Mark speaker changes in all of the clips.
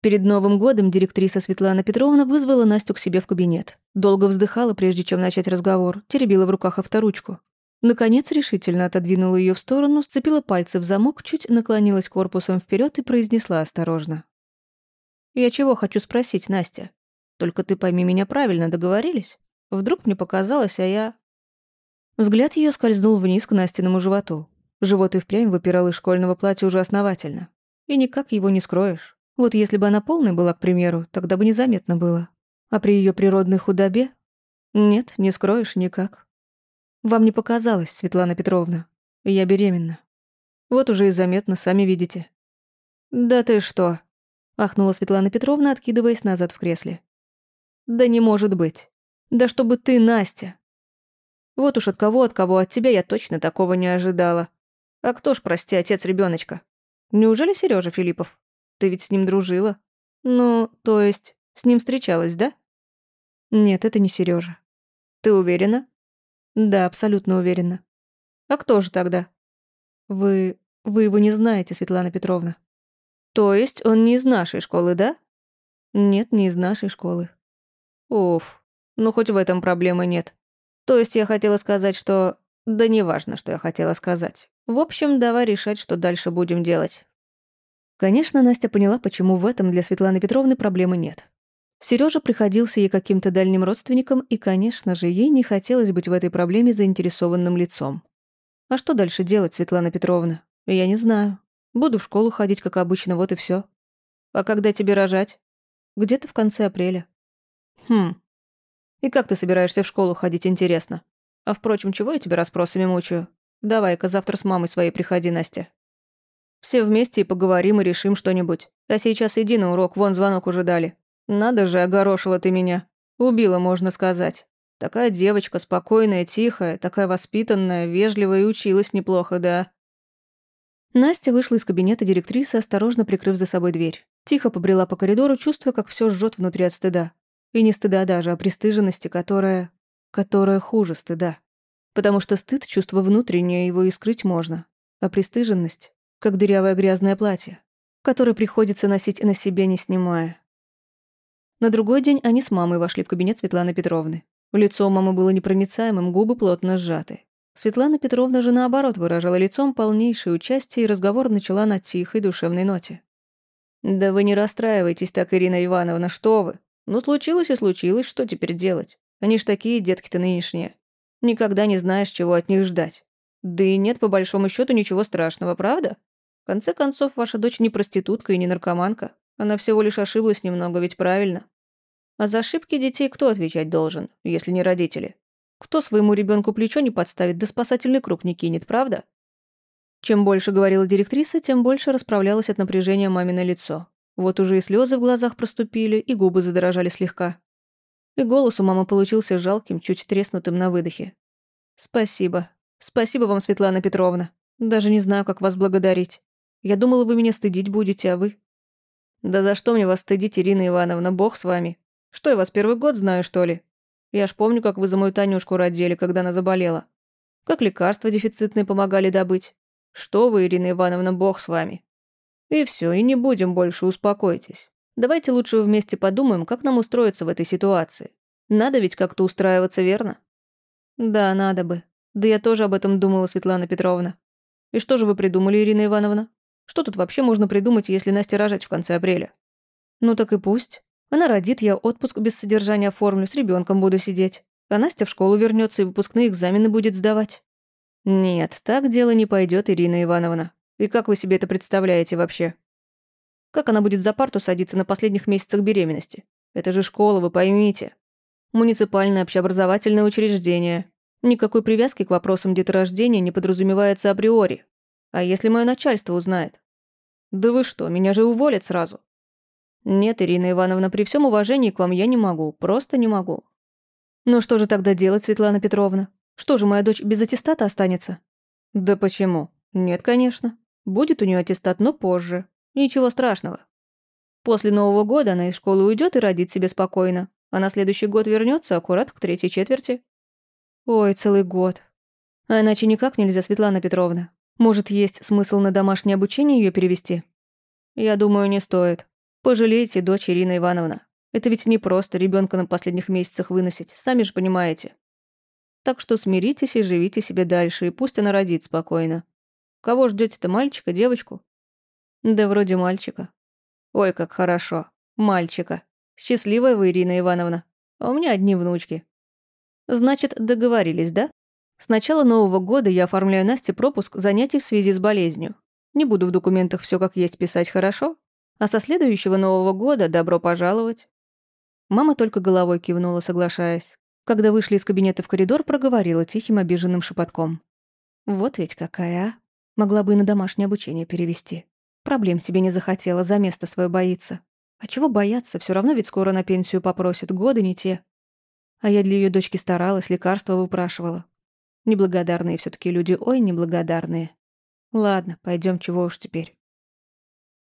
Speaker 1: Перед Новым годом директриса Светлана Петровна вызвала Настю к себе в кабинет. Долго вздыхала, прежде чем начать разговор, теребила в руках авторучку. Наконец решительно отодвинула ее в сторону, сцепила пальцы в замок, чуть наклонилась корпусом вперед и произнесла осторожно. «Я чего хочу спросить, Настя? Только ты пойми меня правильно, договорились? Вдруг мне показалось, а я...» Взгляд ее скользнул вниз к Настиному животу. Живот и впрямь выпирал из школьного платья уже основательно. И никак его не скроешь. Вот если бы она полной была, к примеру, тогда бы незаметно было. А при ее природной худобе? Нет, не скроешь никак. Вам не показалось, Светлана Петровна. Я беременна. Вот уже и заметно, сами видите. Да ты что? Ахнула Светлана Петровна, откидываясь назад в кресле. Да не может быть. Да чтобы ты, Настя. Вот уж от кого, от кого, от тебя я точно такого не ожидала. А кто ж, прости, отец ребеночка? Неужели Сережа Филиппов? Ты ведь с ним дружила? Ну, то есть, с ним встречалась, да? Нет, это не Сережа. Ты уверена? Да, абсолютно уверена. А кто же тогда? Вы... вы его не знаете, Светлана Петровна. То есть он не из нашей школы, да? Нет, не из нашей школы. Уф, ну хоть в этом проблемы нет. То есть я хотела сказать, что... Да неважно, что я хотела сказать. В общем, давай решать, что дальше будем делать. Конечно, Настя поняла, почему в этом для Светланы Петровны проблемы нет. Сережа приходился ей каким-то дальним родственником, и, конечно же, ей не хотелось быть в этой проблеме заинтересованным лицом. А что дальше делать, Светлана Петровна? Я не знаю. Буду в школу ходить, как обычно, вот и все. А когда тебе рожать? Где-то в конце апреля. Хм. И как ты собираешься в школу ходить, интересно? А впрочем, чего я тебя расспросами мучаю? Давай-ка завтра с мамой своей приходи, Настя. Все вместе и поговорим и решим что-нибудь. А сейчас иди на урок, вон звонок уже дали. Надо же, огорошила ты меня. Убила, можно сказать. Такая девочка, спокойная, тихая, такая воспитанная, вежливая и училась неплохо, да. Настя вышла из кабинета директрисы, осторожно прикрыв за собой дверь. Тихо побрела по коридору, чувствуя, как все жжет внутри от стыда. И не стыда даже, а пристыженности, которая... которая хуже стыда. Потому что стыд — чувство внутреннее, его и скрыть можно. А пристыженность — как дырявое грязное платье, которое приходится носить на себе, не снимая. На другой день они с мамой вошли в кабинет Светланы Петровны. Лицо у мамы было непроницаемым, губы плотно сжаты. Светлана Петровна же наоборот выражала лицом полнейшее участие, и разговор начала на тихой душевной ноте. «Да вы не расстраивайтесь так, Ирина Ивановна, что вы? Ну, случилось и случилось, что теперь делать? Они ж такие детки-то нынешние. Никогда не знаешь, чего от них ждать. Да и нет, по большому счету ничего страшного, правда? Конце концов, ваша дочь не проститутка и не наркоманка. Она всего лишь ошиблась немного, ведь правильно? А за ошибки детей кто отвечать должен, если не родители? Кто своему ребенку плечо не подставит, да спасательный круг не кинет, правда? Чем больше говорила директриса, тем больше расправлялось от напряжения мамино лицо. Вот уже и слезы в глазах проступили, и губы задорожали слегка. И голос у мамы получился жалким, чуть треснутым на выдохе. «Спасибо. Спасибо вам, Светлана Петровна. Даже не знаю, как вас благодарить. Я думала, вы меня стыдить будете, а вы...» «Да за что мне вас стыдить, Ирина Ивановна, бог с вами? Что, я вас первый год знаю, что ли? Я ж помню, как вы за мою Танюшку родили, когда она заболела. Как лекарства дефицитные помогали добыть. Что вы, Ирина Ивановна, бог с вами. И все, и не будем больше, успокойтесь. Давайте лучше вместе подумаем, как нам устроиться в этой ситуации. Надо ведь как-то устраиваться, верно? Да, надо бы. Да я тоже об этом думала, Светлана Петровна. И что же вы придумали, Ирина Ивановна? Что тут вообще можно придумать, если Настя рожать в конце апреля? Ну так и пусть. Она родит, я отпуск без содержания оформлю, с ребенком буду сидеть. А Настя в школу вернется и выпускные экзамены будет сдавать. Нет, так дело не пойдет, Ирина Ивановна. И как вы себе это представляете вообще? Как она будет за парту садиться на последних месяцах беременности? Это же школа, вы поймите. Муниципальное общеобразовательное учреждение. Никакой привязки к вопросам деторождения не подразумевается априори. А если мое начальство узнает? Да вы что, меня же уволят сразу. Нет, Ирина Ивановна, при всем уважении к вам я не могу, просто не могу. Ну что же тогда делать, Светлана Петровна? Что же, моя дочь без аттестата останется? Да почему? Нет, конечно. Будет у нее аттестат, но позже. Ничего страшного. После Нового года она из школы уйдет и родит себе спокойно, а на следующий год вернется аккурат к третьей четверти. Ой, целый год. А иначе никак нельзя, Светлана Петровна. Может, есть смысл на домашнее обучение ее перевести? Я думаю, не стоит. Пожалейте, дочь Ирина Ивановна. Это ведь не просто ребенка на последних месяцах выносить, сами же понимаете. Так что смиритесь и живите себе дальше, и пусть она родит спокойно. Кого ждете-то, мальчика, девочку? Да вроде мальчика. Ой, как хорошо. Мальчика. Счастливая вы, Ирина Ивановна. А у меня одни внучки. Значит, договорились, да? С начала Нового года я оформляю Насте пропуск занятий в связи с болезнью. Не буду в документах все как есть писать, хорошо? А со следующего Нового года добро пожаловать. Мама только головой кивнула, соглашаясь. Когда вышли из кабинета в коридор, проговорила тихим обиженным шепотком. «Вот ведь какая, а? Могла бы и на домашнее обучение перевести. Проблем себе не захотела, за место свое боится. А чего бояться, все равно ведь скоро на пенсию попросят, годы не те. А я для ее дочки старалась, лекарства выпрашивала. Неблагодарные все таки люди, ой, неблагодарные. Ладно, пойдем, чего уж теперь.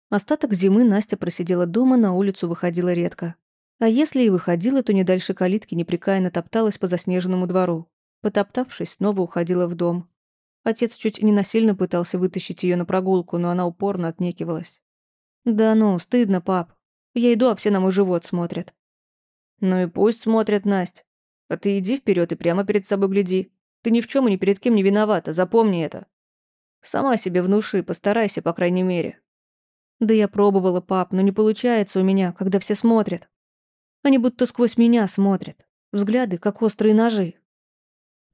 Speaker 1: Остаток зимы Настя просидела дома, на улицу выходила редко. А если и выходила, то не дальше калитки непрекаянно топталась по заснеженному двору. Потоптавшись, снова уходила в дом. Отец чуть не насильно пытался вытащить ее на прогулку, но она упорно отнекивалась. «Да ну, стыдно, пап. Я иду, а все на мой живот смотрят». «Ну и пусть смотрят, Насть. А ты иди вперед и прямо перед собой гляди. Ты ни в чем и ни перед кем не виновата, запомни это. Сама себе внуши, постарайся, по крайней мере». «Да я пробовала, пап, но не получается у меня, когда все смотрят. Они будто сквозь меня смотрят. Взгляды, как острые ножи.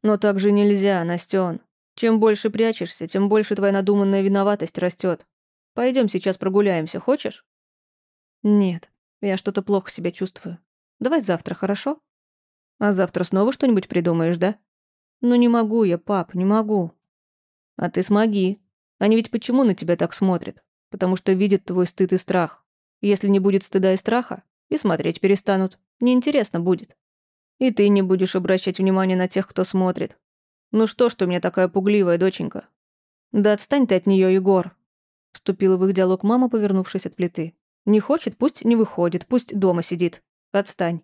Speaker 1: Но так же нельзя, Настен. Чем больше прячешься, тем больше твоя надуманная виноватость растет. Пойдем сейчас прогуляемся, хочешь? Нет, я что-то плохо себя чувствую. Давай завтра, хорошо? А завтра снова что-нибудь придумаешь, да? Ну не могу я, пап, не могу. А ты смоги. Они ведь почему на тебя так смотрят? Потому что видят твой стыд и страх. Если не будет стыда и страха, и смотреть перестанут. Неинтересно будет. И ты не будешь обращать внимание на тех, кто смотрит. Ну что ж ты у меня такая пугливая, доченька? Да отстань ты от нее, Егор. Вступила в их диалог мама, повернувшись от плиты. Не хочет, пусть не выходит, пусть дома сидит. Отстань.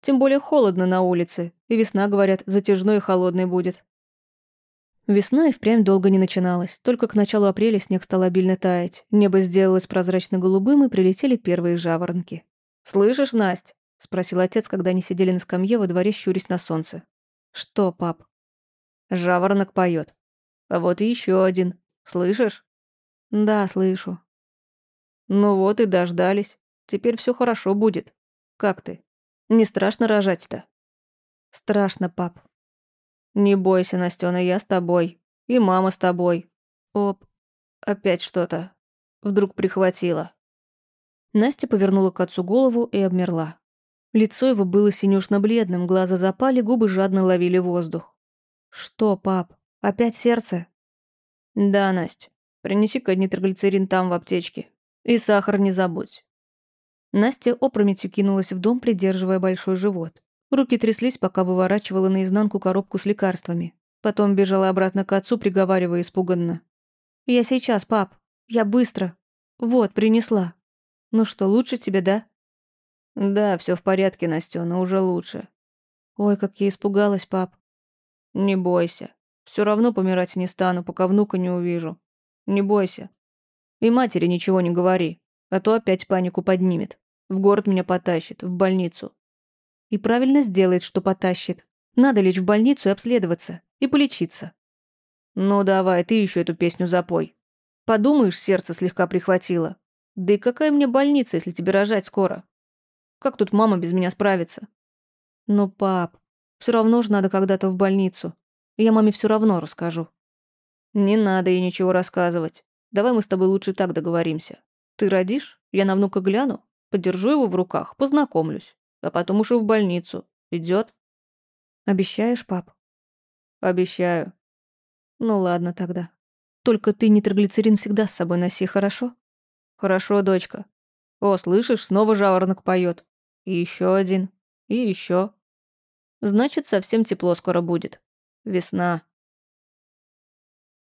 Speaker 1: Тем более холодно на улице, и весна, говорят, затяжной и холодной будет. Весна и впрямь долго не начиналась. Только к началу апреля снег стал обильно таять. Небо сделалось прозрачно-голубым, и прилетели первые жаворонки. «Слышишь, Насть?» — спросил отец, когда они сидели на скамье во дворе, щурясь на солнце. «Что, пап?» «Жаворонок поет. А вот и еще один. Слышишь?» «Да, слышу». «Ну вот и дождались. Теперь все хорошо будет. Как ты? Не страшно рожать-то?» «Страшно, пап». «Не бойся, Настёна, я с тобой. И мама с тобой. Оп, опять что-то. Вдруг прихватило». Настя повернула к отцу голову и обмерла. Лицо его было синюшно-бледным, глаза запали, губы жадно ловили воздух. «Что, пап? Опять сердце?» «Да, Настя. Принеси-ка нитроглицерин там, в аптечке. И сахар не забудь». Настя опрометью кинулась в дом, придерживая большой живот. Руки тряслись, пока выворачивала наизнанку коробку с лекарствами. Потом бежала обратно к отцу, приговаривая испуганно. «Я сейчас, пап. Я быстро. Вот, принесла». Ну что, лучше тебе, да? Да, все в порядке, Настена, уже лучше. Ой, как я испугалась, пап. Не бойся. Все равно помирать не стану, пока внука не увижу. Не бойся. И матери ничего не говори, а то опять панику поднимет. В город меня потащит, в больницу. И правильно сделает, что потащит. Надо лечь в больницу и обследоваться, и полечиться. Ну давай, ты еще эту песню запой. Подумаешь, сердце слегка прихватило. Да и какая мне больница, если тебе рожать скоро? Как тут мама без меня справится? Ну, пап, все равно же надо когда-то в больницу. Я маме все равно расскажу. Не надо ей ничего рассказывать. Давай мы с тобой лучше так договоримся. Ты родишь, я на внука гляну, подержу его в руках, познакомлюсь, а потом уж и в больницу. Идет? Обещаешь, пап? Обещаю. Ну ладно тогда. Только ты нитроглицерин всегда с собой носи, хорошо? «Хорошо, дочка. О, слышишь, снова жаворонок поет. И еще один. И еще. Значит, совсем тепло скоро будет. Весна».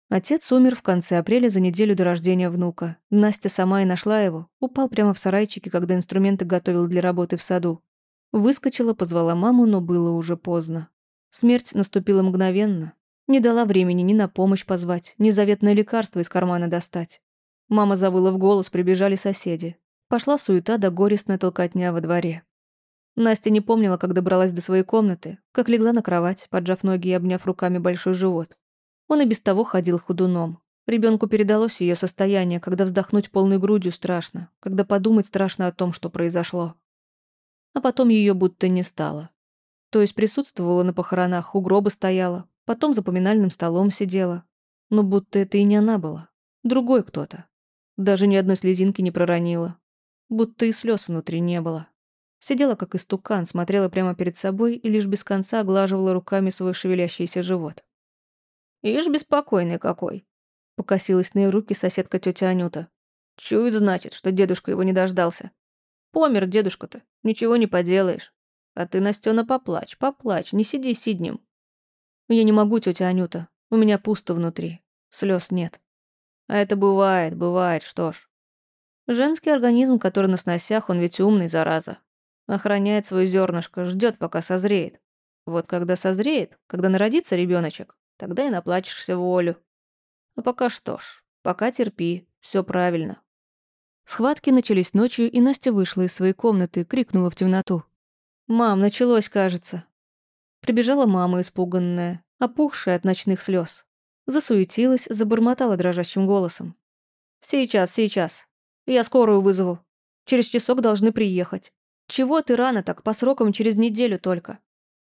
Speaker 1: Отец умер в конце апреля за неделю до рождения внука. Настя сама и нашла его. Упал прямо в сарайчике, когда инструменты готовил для работы в саду. Выскочила, позвала маму, но было уже поздно. Смерть наступила мгновенно. Не дала времени ни на помощь позвать, ни заветное лекарство из кармана достать. Мама завыла в голос, прибежали соседи. Пошла суета да горестная толкотня во дворе. Настя не помнила, как добралась до своей комнаты, как легла на кровать, поджав ноги и обняв руками большой живот. Он и без того ходил худуном. Ребенку передалось ее состояние, когда вздохнуть полной грудью страшно, когда подумать страшно о том, что произошло. А потом ее будто не стало. То есть присутствовала на похоронах, у гроба стояла, потом за поминальным столом сидела. Но будто это и не она была. Другой кто-то. Даже ни одной слезинки не проронила. Будто и слез внутри не было. Сидела как истукан, смотрела прямо перед собой и лишь без конца оглаживала руками свой шевелящийся живот. «Ишь, беспокойный какой!» Покосилась на ее руки соседка тетя Анюта. Чует, значит, что дедушка его не дождался. Помер дедушка-то, ничего не поделаешь. А ты, Настена, поплачь, поплачь, не сиди сиднем. Я не могу, тетя Анюта, у меня пусто внутри, слез нет. А это бывает, бывает, что ж. Женский организм, который на сносях, он ведь умный, зараза. Охраняет свое зернышко, ждет, пока созреет. Вот когда созреет, когда народится ребеночек, тогда и наплачешься волю. А пока что ж, пока терпи, все правильно. Схватки начались ночью, и Настя вышла из своей комнаты, крикнула в темноту. «Мам, началось, кажется». Прибежала мама, испуганная, опухшая от ночных слез. Засуетилась, забормотала дрожащим голосом. «Сейчас, сейчас. Я скорую вызову. Через часок должны приехать. Чего ты рано так, по срокам через неделю только?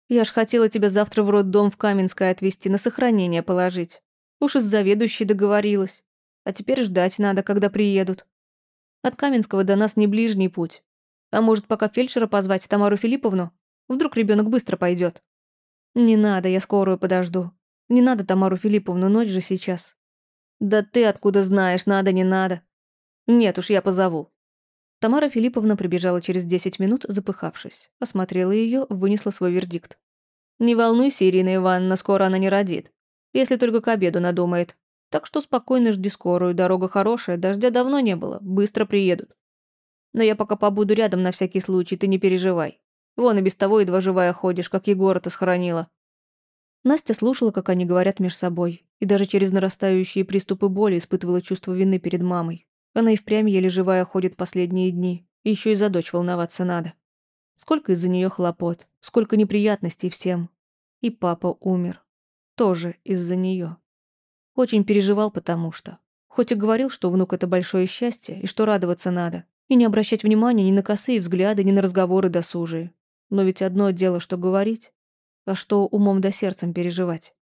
Speaker 1: Я ж хотела тебя завтра в роддом в Каменское отвезти, на сохранение положить. Уж из заведующей договорилась. А теперь ждать надо, когда приедут. От Каменского до нас не ближний путь. А может, пока фельдшера позвать Тамару Филипповну? Вдруг ребенок быстро пойдет. Не надо, я скорую подожду. Не надо Тамару Филипповну, ночь же сейчас. Да ты откуда знаешь, надо, не надо. Нет уж, я позову. Тамара Филипповна прибежала через 10 минут, запыхавшись. Осмотрела ее, вынесла свой вердикт. «Не волнуйся, Ирина Ивановна, скоро она не родит. Если только к обеду надумает. Так что спокойно жди скорую, дорога хорошая, дождя давно не было, быстро приедут. Но я пока побуду рядом на всякий случай, ты не переживай. Вон и без того едва живая ходишь, как Егора-то схоронила». Настя слушала, как они говорят между собой, и даже через нарастающие приступы боли испытывала чувство вины перед мамой. Она и впрямь еле живая ходит последние дни, еще и за дочь волноваться надо. Сколько из-за нее хлопот, сколько неприятностей всем. И папа умер. Тоже из-за нее. Очень переживал, потому что. Хоть и говорил, что внук — это большое счастье, и что радоваться надо, и не обращать внимания ни на косые взгляды, ни на разговоры досужие. Но ведь одно дело, что говорить, а что умом да сердцем переживать.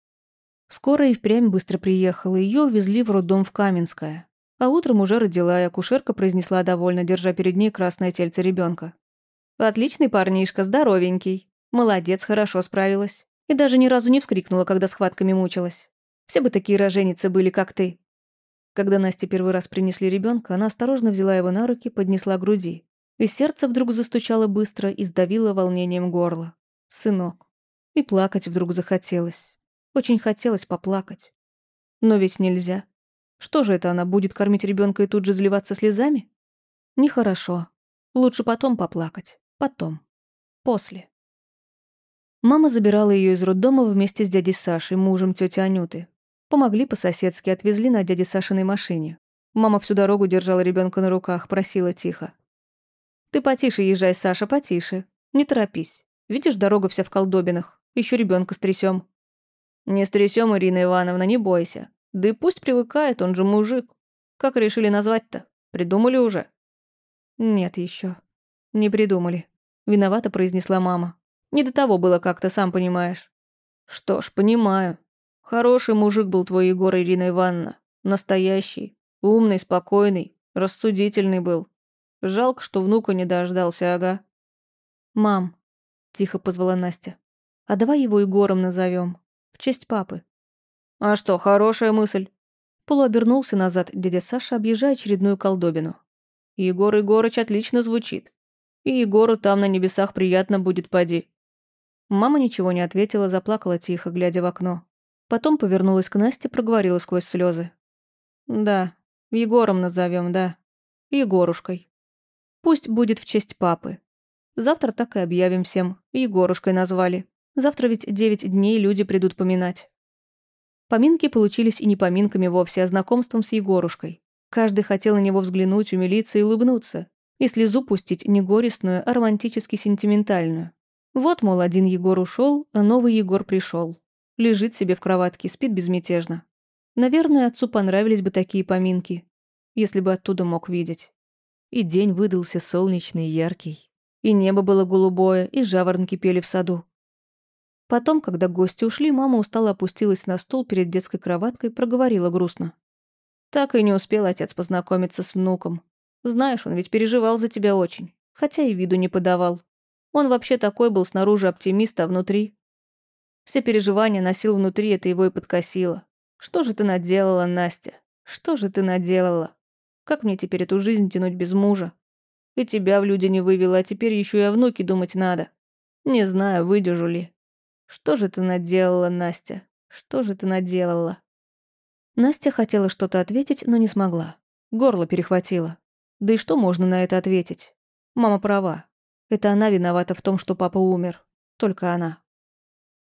Speaker 1: Скоро и впрямь быстро приехала, ее увезли в роддом в Каменское. А утром уже родила, и акушерка произнесла довольно, держа перед ней красное тельце ребенка. «Отличный парнишка, здоровенький. Молодец, хорошо справилась. И даже ни разу не вскрикнула, когда схватками мучилась. Все бы такие роженицы были, как ты. Когда Насте первый раз принесли ребенка, она осторожно взяла его на руки, поднесла к груди. И сердце вдруг застучало быстро и сдавило волнением горло. Сынок. И плакать вдруг захотелось. Очень хотелось поплакать. Но ведь нельзя. Что же это она будет кормить ребенка и тут же заливаться слезами? Нехорошо. Лучше потом поплакать. Потом. После. Мама забирала ее из роддома вместе с дядей Сашей, мужем тети Анюты. Помогли по-соседски, отвезли на дяде Сашиной машине. Мама всю дорогу держала ребенка на руках, просила тихо. «Ты потише езжай, Саша, потише. Не торопись. Видишь, дорога вся в колдобинах. Еще ребенка стрясем. «Не стрясем, Ирина Ивановна, не бойся. Да и пусть привыкает, он же мужик. Как решили назвать-то? Придумали уже?» «Нет еще. Не придумали», — виновато произнесла мама. Не до того было как-то, сам понимаешь. Что ж, понимаю. Хороший мужик был твой Егор Ирина Ивановна. Настоящий. Умный, спокойный, рассудительный был. Жалко, что внука не дождался, ага. «Мам», — тихо позвала Настя, — «а давай его Егором назовем, в честь папы». «А что, хорошая мысль?» Полуобернулся назад дядя Саша, объезжая очередную колдобину. «Егор Егорыч отлично звучит. И Егору там на небесах приятно будет поди. Мама ничего не ответила, заплакала тихо, глядя в окно. Потом повернулась к Насте, проговорила сквозь слезы. «Да, Егором назовем, да. Егорушкой. Пусть будет в честь папы. Завтра так и объявим всем. Егорушкой назвали. Завтра ведь девять дней люди придут поминать». Поминки получились и не поминками вовсе, а знакомством с Егорушкой. Каждый хотел на него взглянуть, умилиться и улыбнуться. И слезу пустить не горестную, а романтически сентиментальную. Вот, мол, один Егор ушел, а новый Егор пришел. Лежит себе в кроватке, спит безмятежно. Наверное, отцу понравились бы такие поминки, если бы оттуда мог видеть. И день выдался солнечный и яркий. И небо было голубое, и жаворонки пели в саду. Потом, когда гости ушли, мама устало опустилась на стул перед детской кроваткой, проговорила грустно. Так и не успел отец познакомиться с внуком. Знаешь, он ведь переживал за тебя очень, хотя и виду не подавал. Он вообще такой был снаружи оптимист, а внутри... Все переживания носил внутри, это его и подкосило. Что же ты наделала, Настя? Что же ты наделала? Как мне теперь эту жизнь тянуть без мужа? И тебя в люди не вывела, а теперь еще и о внуке думать надо. Не знаю, выдержу ли. Что же ты наделала, Настя? Что же ты наделала? Настя хотела что-то ответить, но не смогла. Горло перехватило. Да и что можно на это ответить? Мама права. Это она виновата в том, что папа умер. Только она.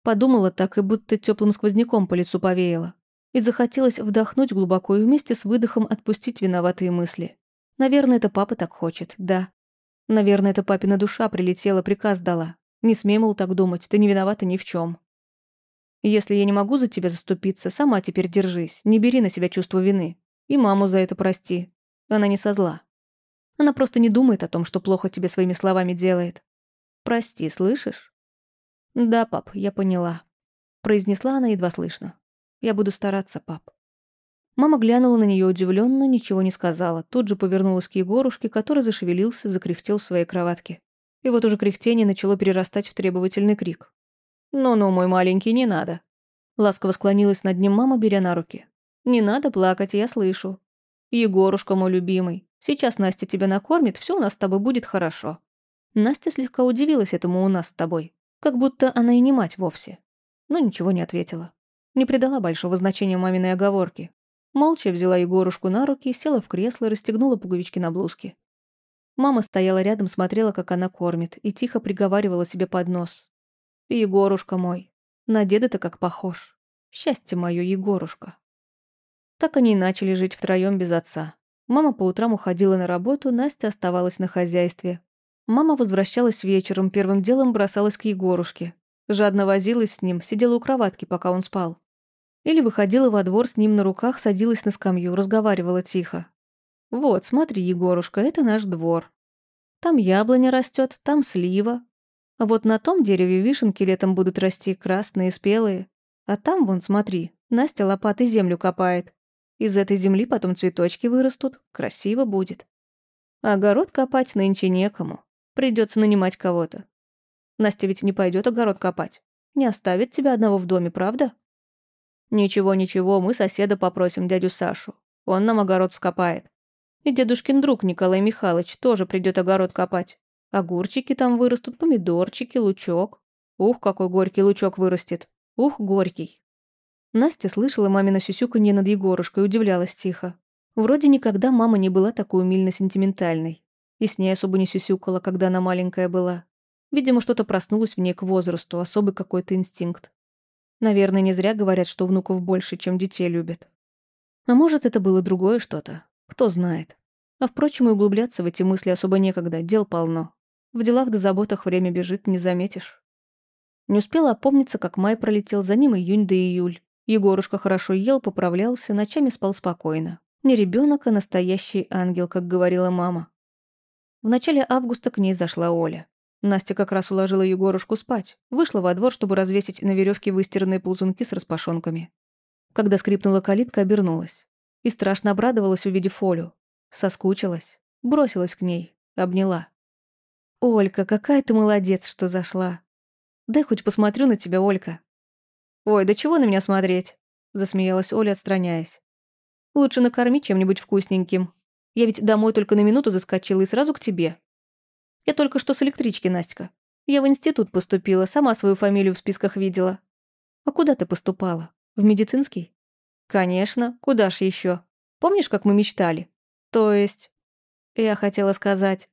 Speaker 1: Подумала так, и будто теплым сквозняком по лицу повеяло и захотелось вдохнуть глубоко и вместе с выдохом отпустить виноватые мысли. Наверное, это папа так хочет, да. Наверное, это папина душа прилетела, приказ дала. Не смей, мол, так думать, ты не виновата ни в чем. Если я не могу за тебя заступиться, сама теперь держись, не бери на себя чувство вины. И маму за это прости. Она не со зла. Она просто не думает о том, что плохо тебе своими словами делает. Прости, слышишь? Да, пап, я поняла. Произнесла она едва слышно. Я буду стараться, пап». Мама глянула на нее удивленно, ничего не сказала, тут же повернулась к Егорушке, который зашевелился, закряхтел в своей кроватке. И вот уже кряхтение начало перерастать в требовательный крик. «Ну-ну, мой маленький, не надо». Ласково склонилась над ним мама, беря на руки. «Не надо плакать, я слышу. Егорушка, мой любимый, сейчас Настя тебя накормит, все у нас с тобой будет хорошо». Настя слегка удивилась этому у нас с тобой, как будто она и не мать вовсе, но ничего не ответила. Не придала большого значения маминой оговорке. Молча взяла Егорушку на руки, села в кресло, расстегнула пуговички на блузке. Мама стояла рядом, смотрела, как она кормит, и тихо приговаривала себе под нос. «Егорушка мой, на деда-то как похож. Счастье мое, Егорушка». Так они и начали жить втроем без отца. Мама по утрам уходила на работу, Настя оставалась на хозяйстве. Мама возвращалась вечером, первым делом бросалась к Егорушке. Жадно возилась с ним, сидела у кроватки, пока он спал. Или выходила во двор с ним на руках, садилась на скамью, разговаривала тихо. «Вот, смотри, Егорушка, это наш двор. Там яблоня растет, там слива. А вот на том дереве вишенки летом будут расти, красные, спелые. А там, вон, смотри, Настя лопатой землю копает. Из этой земли потом цветочки вырастут, красиво будет. огород копать нынче некому. Придется нанимать кого-то. Настя ведь не пойдет огород копать. Не оставит тебя одного в доме, правда? «Ничего-ничего, мы соседа попросим, дядю Сашу. Он нам огород скопает. И дедушкин друг Николай Михайлович тоже придет огород копать. Огурчики там вырастут, помидорчики, лучок. Ух, какой горький лучок вырастет. Ух, горький». Настя слышала мамино сюсюканье над Егорушкой и удивлялась тихо. Вроде никогда мама не была такой умильно-сентиментальной. И с ней особо не сюсюкала, когда она маленькая была. Видимо, что-то проснулось в ней к возрасту, особый какой-то инстинкт. Наверное, не зря говорят, что внуков больше, чем детей любят. А может, это было другое что-то. Кто знает. А впрочем, и углубляться в эти мысли особо некогда, дел полно. В делах да заботах время бежит, не заметишь. Не успела опомниться, как май пролетел, за ним июнь да июль. Егорушка хорошо ел, поправлялся, ночами спал спокойно. Не ребенок, а настоящий ангел, как говорила мама. В начале августа к ней зашла Оля. Настя как раз уложила Егорушку спать. Вышла во двор, чтобы развесить на веревке выстиранные ползунки с распашонками. Когда скрипнула калитка, обернулась. И страшно обрадовалась, увидев Олю. Соскучилась. Бросилась к ней. Обняла. «Олька, какая ты молодец, что зашла. Дай хоть посмотрю на тебя, Олька». «Ой, да чего на меня смотреть?» Засмеялась Оля, отстраняясь. «Лучше накорми чем-нибудь вкусненьким. Я ведь домой только на минуту заскочила и сразу к тебе. Я только что с электрички, Настя. Я в институт поступила, сама свою фамилию в списках видела. А куда ты поступала? В медицинский? Конечно, куда ж еще? Помнишь, как мы мечтали? То есть... Я хотела сказать...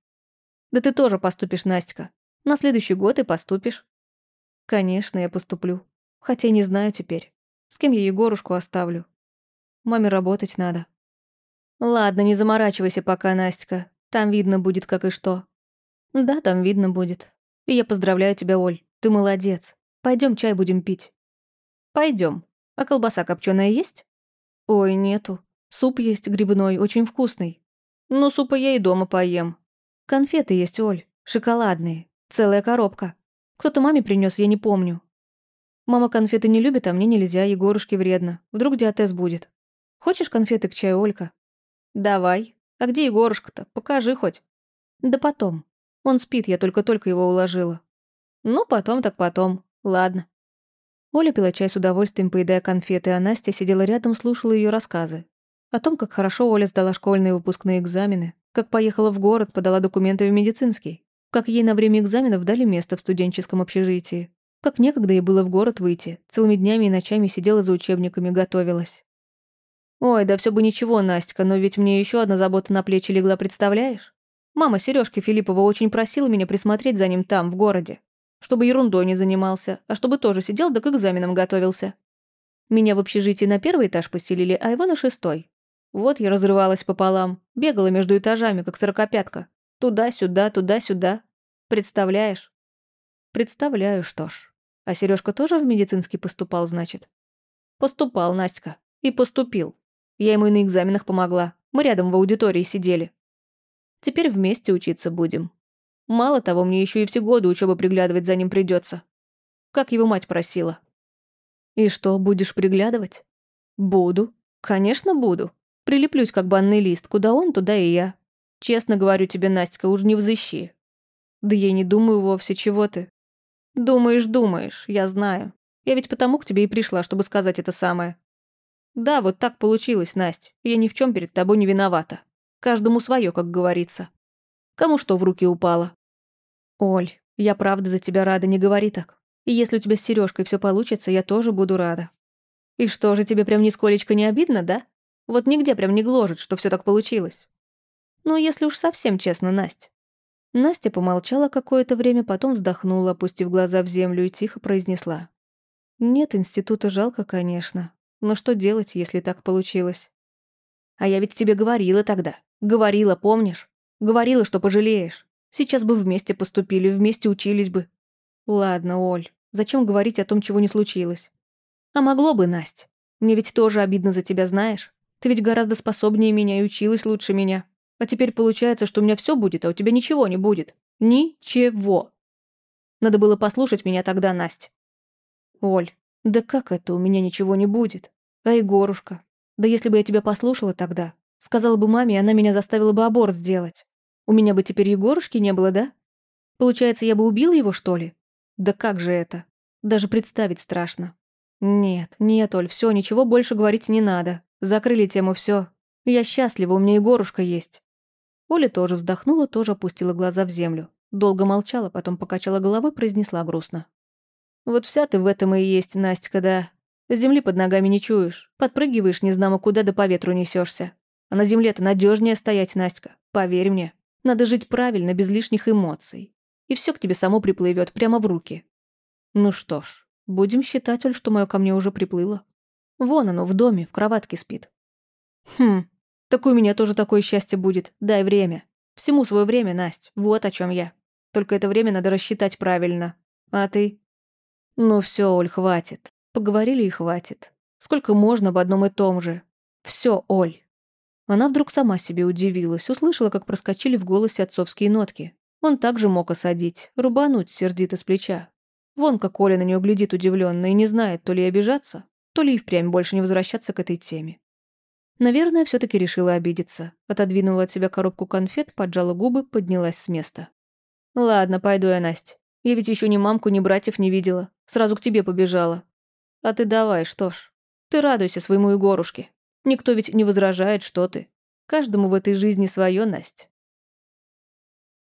Speaker 1: Да ты тоже поступишь, Настя. На следующий год и поступишь. Конечно, я поступлю. Хотя не знаю теперь. С кем я Егорушку оставлю? Маме работать надо. Ладно, не заморачивайся пока, Настя. Там видно будет, как и что. Да, там видно будет. И я поздравляю тебя, Оль. Ты молодец. Пойдем чай будем пить. Пойдем. А колбаса копченая есть? Ой, нету. Суп есть грибной, очень вкусный. Ну, супа я и дома поем. Конфеты есть, Оль. Шоколадные. Целая коробка. Кто-то маме принес, я не помню. Мама конфеты не любит, а мне нельзя, Егорушке вредно. Вдруг диатез будет. Хочешь конфеты к чаю, Олька? Давай. А где Егорушка-то? Покажи хоть. Да потом. Он спит, я только-только его уложила. Ну, потом так потом. Ладно. Оля пила чай с удовольствием, поедая конфеты, а Настя сидела рядом, слушала ее рассказы. О том, как хорошо Оля сдала школьные выпускные экзамены, как поехала в город, подала документы в медицинский, как ей на время экзаменов дали место в студенческом общежитии, как некогда ей было в город выйти, целыми днями и ночами сидела за учебниками, готовилась. «Ой, да все бы ничего, Настя, но ведь мне еще одна забота на плечи легла, представляешь? Мама Сережки Филиппова очень просила меня присмотреть за ним там, в городе. Чтобы ерундой не занимался, а чтобы тоже сидел да к экзаменам готовился. Меня в общежитии на первый этаж поселили, а его на шестой. Вот я разрывалась пополам, бегала между этажами, как сорокопятка. Туда-сюда, туда-сюда. Представляешь? Представляю, что ж. А Сережка тоже в медицинский поступал, значит? Поступал, Настя. И поступил. Я ему и на экзаменах помогла. Мы рядом в аудитории сидели. Теперь вместе учиться будем. Мало того, мне еще и все годы учебы приглядывать за ним придется. Как его мать просила. И что, будешь приглядывать? Буду. Конечно, буду. Прилеплюсь, как банный лист. Куда он, туда и я. Честно говорю тебе, Настя, уж не взыщи. Да я не думаю вовсе, чего ты. Думаешь, думаешь, я знаю. Я ведь потому к тебе и пришла, чтобы сказать это самое. Да, вот так получилось, Настя. Я ни в чем перед тобой не виновата. Каждому свое, как говорится. Кому что в руки упало. Оль, я правда за тебя рада, не говори так. И если у тебя с Сережкой все получится, я тоже буду рада. И что же, тебе прям нисколечко не обидно, да? Вот нигде прям не гложет, что все так получилось. Ну, если уж совсем честно, Настя. Настя помолчала какое-то время, потом вздохнула, опустив глаза в землю и тихо произнесла. «Нет, института жалко, конечно. Но что делать, если так получилось? А я ведь тебе говорила тогда. Говорила, помнишь? Говорила, что пожалеешь. Сейчас бы вместе поступили, вместе учились бы. Ладно, Оль, зачем говорить о том, чего не случилось? А могло бы, Насть. Мне ведь тоже обидно за тебя, знаешь? Ты ведь гораздо способнее меня и училась лучше меня. А теперь получается, что у меня все будет, а у тебя ничего не будет. Ничего. Надо было послушать меня тогда, Насть. Оль, да как это у меня ничего не будет? А Егорушка? Да если бы я тебя послушала тогда, сказала бы маме, она меня заставила бы аборт сделать. У меня бы теперь Егорушки не было, да? Получается, я бы убила его, что ли? Да как же это? Даже представить страшно. Нет, нет, Оль, все, ничего больше говорить не надо. Закрыли тему, все. Я счастлива, у меня Егорушка есть. Оля тоже вздохнула, тоже опустила глаза в землю. Долго молчала, потом покачала головой, произнесла грустно. Вот вся ты в этом и есть, Настя, да. Земли под ногами не чуешь. Подпрыгиваешь незнамо куда да по ветру несешься. А на земле-то надежнее стоять, Настя. Поверь мне. Надо жить правильно, без лишних эмоций. И все к тебе само приплывет прямо в руки. Ну что ж, будем считать, Оль, что мое ко мне уже приплыло. Вон оно, в доме, в кроватке спит. Хм, так у меня тоже такое счастье будет. Дай время. Всему свое время, Настя. Вот о чем я. Только это время надо рассчитать правильно. А ты? «Ну все, Оль, хватит. Поговорили и хватит. Сколько можно об одном и том же? Все, Оль». Она вдруг сама себе удивилась, услышала, как проскочили в голосе отцовские нотки. Он также мог осадить, рубануть сердито с плеча. Вон как Оля на нее глядит удивленно и не знает, то ли обижаться, то ли и впрямь больше не возвращаться к этой теме. Наверное, все таки решила обидеться. Отодвинула от себя коробку конфет, поджала губы, поднялась с места. «Ладно, пойду я, Настя. Я ведь еще ни мамку, ни братьев не видела. Сразу к тебе побежала. А ты давай, что ж. Ты радуйся своему Егорушке. Никто ведь не возражает, что ты. Каждому в этой жизни свое, Настя.